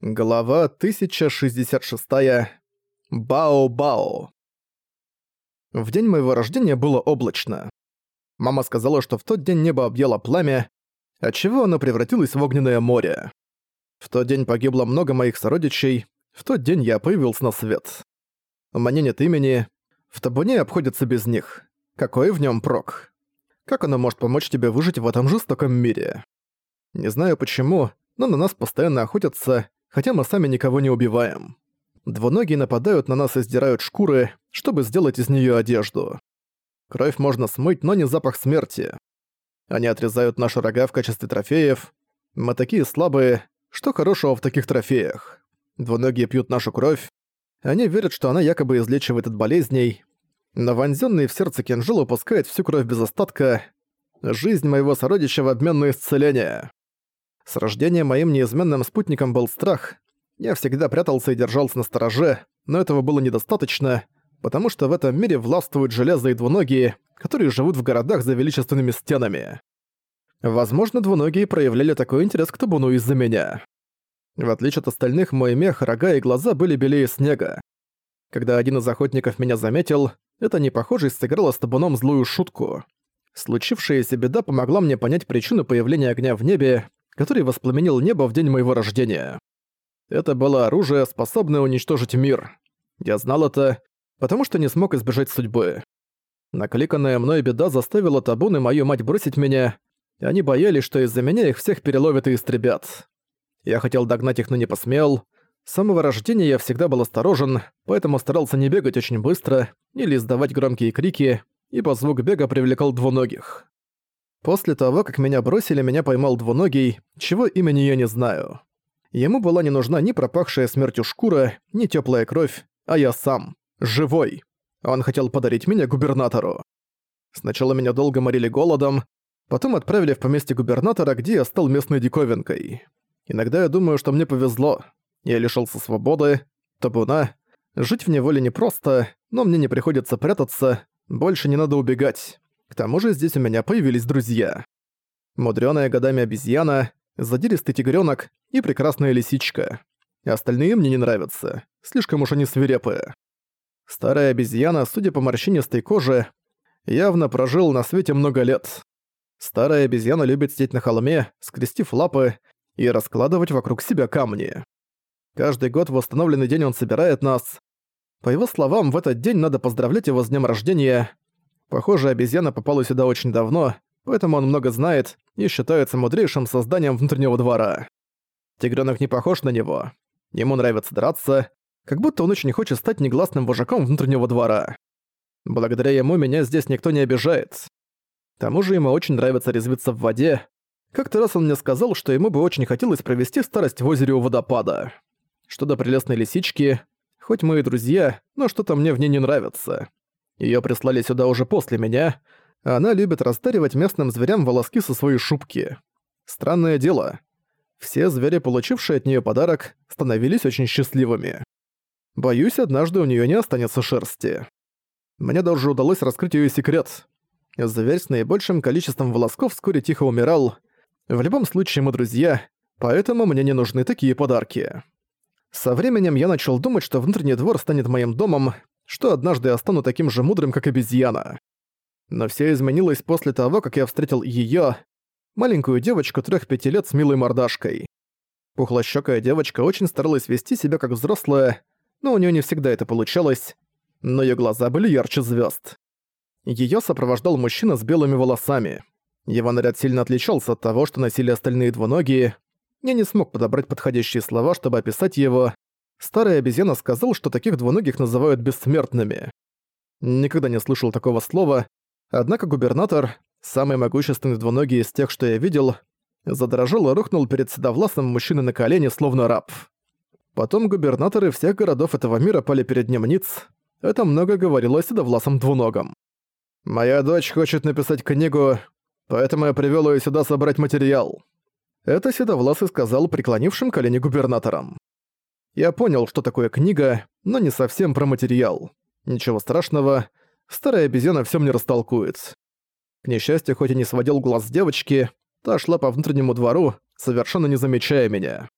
Глава 1066. Бао-бао. В день моего рождения было облачно. Мама сказала, что в тот день небо объяло пламя, отчего оно превратилось в огненное море. В тот день погибло много моих сородичей, в тот день я появился на свет. У меня нет имени, в табуне обходятся без них. Какой в нем прок? Как оно может помочь тебе выжить в этом жестоком мире? Не знаю почему, но на нас постоянно охотятся, хотя мы сами никого не убиваем. Двуногие нападают на нас и сдирают шкуры, чтобы сделать из нее одежду. Кровь можно смыть, но не запах смерти. Они отрезают наши рога в качестве трофеев. Мы такие слабые, что хорошего в таких трофеях? Двуногие пьют нашу кровь. Они верят, что она якобы излечивает от болезней. Но вонзённый в сердце кинжал упускает всю кровь без остатка. Жизнь моего сородича в обмен на исцеление. С рождения моим неизменным спутником был страх. Я всегда прятался и держался на стороже, но этого было недостаточно, потому что в этом мире властвуют железо и двуногие, которые живут в городах за величественными стенами. Возможно, двуногие проявляли такой интерес к табуну из-за меня. В отличие от остальных, мой мех, рога и глаза были белее снега. Когда один из охотников меня заметил, это непохожесть сыграла с табуном злую шутку. Случившаяся беда помогла мне понять причину появления огня в небе который воспламенил небо в день моего рождения. Это было оружие, способное уничтожить мир. Я знал это, потому что не смог избежать судьбы. Накликанная мной беда заставила табун и мою мать бросить меня, и они боялись, что из-за меня их всех переловят и истребят. Я хотел догнать их, но не посмел. С самого рождения я всегда был осторожен, поэтому старался не бегать очень быстро или издавать громкие крики, ибо звук бега привлекал двуногих. После того, как меня бросили, меня поймал двуногий, чего имени я не знаю. Ему была не нужна ни пропахшая смертью шкура, ни теплая кровь, а я сам, живой. Он хотел подарить меня губернатору. Сначала меня долго морили голодом, потом отправили в поместье губернатора, где я стал местной диковинкой. Иногда я думаю, что мне повезло. Я лишился свободы, табуна. Жить в неволе непросто, но мне не приходится прятаться, больше не надо убегать. Тому же здесь у меня появились друзья. Мудрёная годами обезьяна, задиристый тигрёнок и прекрасная лисичка. Остальные мне не нравятся, слишком уж они свирепые. Старая обезьяна, судя по морщинистой коже, явно прожил на свете много лет. Старая обезьяна любит сидеть на холме, скрестив лапы и раскладывать вокруг себя камни. Каждый год в восстановленный день он собирает нас. По его словам, в этот день надо поздравлять его с днем рождения, Похоже, обезьяна попала сюда очень давно, поэтому он много знает и считается мудрейшим созданием внутреннего двора. Тигрёнок не похож на него. Ему нравится драться, как будто он очень хочет стать негласным вожаком внутреннего двора. Благодаря ему меня здесь никто не обижает. К тому же ему очень нравится резвиться в воде. Как-то раз он мне сказал, что ему бы очень хотелось провести старость в озере у водопада. Что до прелестной лисички, хоть мы и друзья, но что-то мне в ней не нравится. Её прислали сюда уже после меня. Она любит растаривать местным зверям волоски со своей шубки. Странное дело. Все звери, получившие от неё подарок, становились очень счастливыми. Боюсь, однажды у неё не останется шерсти. Мне даже удалось раскрыть её секрет. Зверь с наибольшим количеством волосков вскоре тихо умирал. В любом случае мы друзья, поэтому мне не нужны такие подарки. Со временем я начал думать, что внутренний двор станет моим домом, что однажды я стану таким же мудрым, как обезьяна. Но все изменилось после того, как я встретил её, маленькую девочку трех-пяти лет с милой мордашкой. Пухлощёкая девочка очень старалась вести себя как взрослая, но у неё не всегда это получалось, но её глаза были ярче звёзд. Её сопровождал мужчина с белыми волосами. Его наряд сильно отличался от того, что носили остальные двуногие. Я не смог подобрать подходящие слова, чтобы описать его, Старая обезьяна сказал, что таких двуногих называют бессмертными. Никогда не слышал такого слова, однако губернатор, самый могущественный двуногий из тех, что я видел, задрожал и рухнул перед седовласым мужчиной на колени, словно раб. Потом губернаторы всех городов этого мира пали перед ним ниц. Это много говорило о седовласом двуногом. «Моя дочь хочет написать книгу, поэтому я привёл её сюда собрать материал». Это Седовласый сказал преклонившим колени губернаторам. Я понял, что такое книга, но не совсем про материал. Ничего страшного, старая обезьяна всё мне растолкует. К несчастью, хоть и не сводил глаз с девочки, та шла по внутреннему двору, совершенно не замечая меня.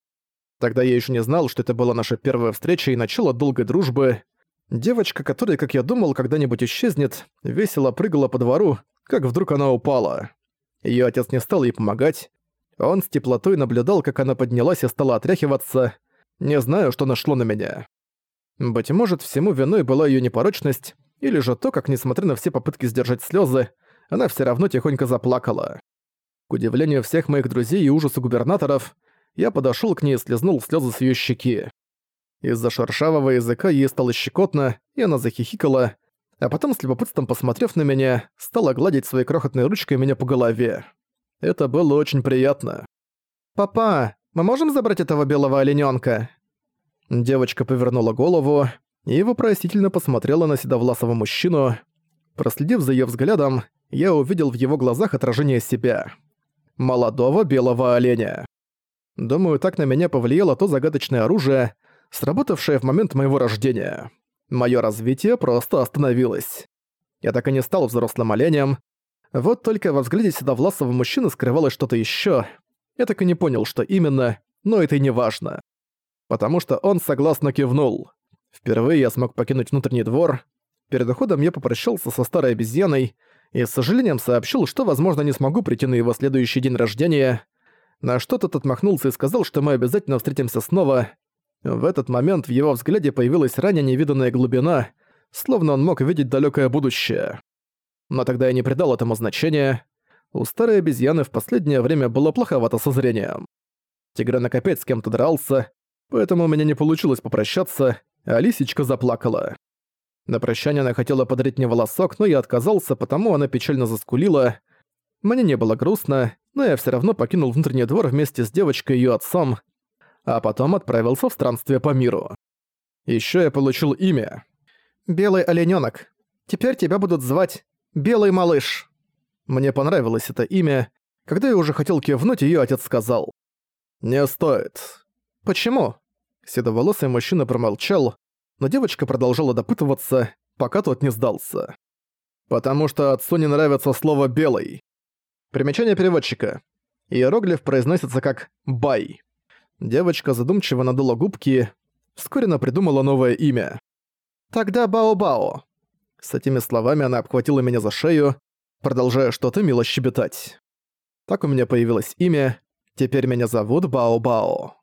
Тогда я еще не знал, что это была наша первая встреча и начало долгой дружбы. Девочка, которая, как я думал, когда-нибудь исчезнет, весело прыгала по двору, как вдруг она упала. Её отец не стал ей помогать. Он с теплотой наблюдал, как она поднялась и стала отряхиваться. Не знаю, что нашло на меня. Быть может, всему виной была её непорочность, или же то, как, несмотря на все попытки сдержать слёзы, она всё равно тихонько заплакала. К удивлению всех моих друзей и ужасу губернаторов, я подошёл к ней и слезнул слёзы с её щеки. Из-за шершавого языка ей стало щекотно, и она захихикала, а потом с любопытством посмотрев на меня, стала гладить своей крохотной ручкой меня по голове. Это было очень приятно. «Папа, мы можем забрать этого белого оленёнка?» Девочка повернула голову и вопросительно посмотрела на седовласого мужчину. Проследив за её взглядом, я увидел в его глазах отражение себя. Молодого белого оленя. Думаю, так на меня повлияло то загадочное оружие, сработавшее в момент моего рождения. Моё развитие просто остановилось. Я так и не стал взрослым оленем. Вот только во взгляде седовласого мужчины скрывалось что-то ещё. Я так и не понял, что именно, но это и не важно. Потому что он согласно кивнул. Впервые я смог покинуть внутренний двор. Перед уходом я попрощался со старой обезьяной и с сожалением сообщил, что, возможно, не смогу прийти на его следующий день рождения. На что тот отмахнулся и сказал, что мы обязательно встретимся снова, в этот момент в его взгляде появилась ранее невиданная глубина, словно он мог видеть далёкое будущее. Но тогда я не придал этому значения. У старой обезьяны в последнее время было плоховато со зрением. Тигренок опять с кем-то дрался, поэтому у меня не получилось попрощаться, а лисичка заплакала. На прощание она хотела подарить мне волосок, но я отказался, потому она печально заскулила. Мне не было грустно, но я всё равно покинул внутренний двор вместе с девочкой и её отцом, а потом отправился в странствие по миру. Ещё я получил имя. «Белый оленёнок. Теперь тебя будут звать Белый малыш». Мне понравилось это имя. Когда я уже хотел кивнуть, её отец сказал. «Не стоит». «Почему?» Седоволосый мужчина промолчал, но девочка продолжала допытываться, пока тот не сдался. «Потому что отцу не нравится слово «белый». Примечание переводчика. Иероглиф произносится как «бай». Девочка задумчиво надула губки. Вскоре она придумала новое имя. «Тогда Бао-Бао». С этими словами она обхватила меня за шею, продолжая что-то мило щебетать. Так у меня появилось имя. Теперь меня зовут Бао-Бао.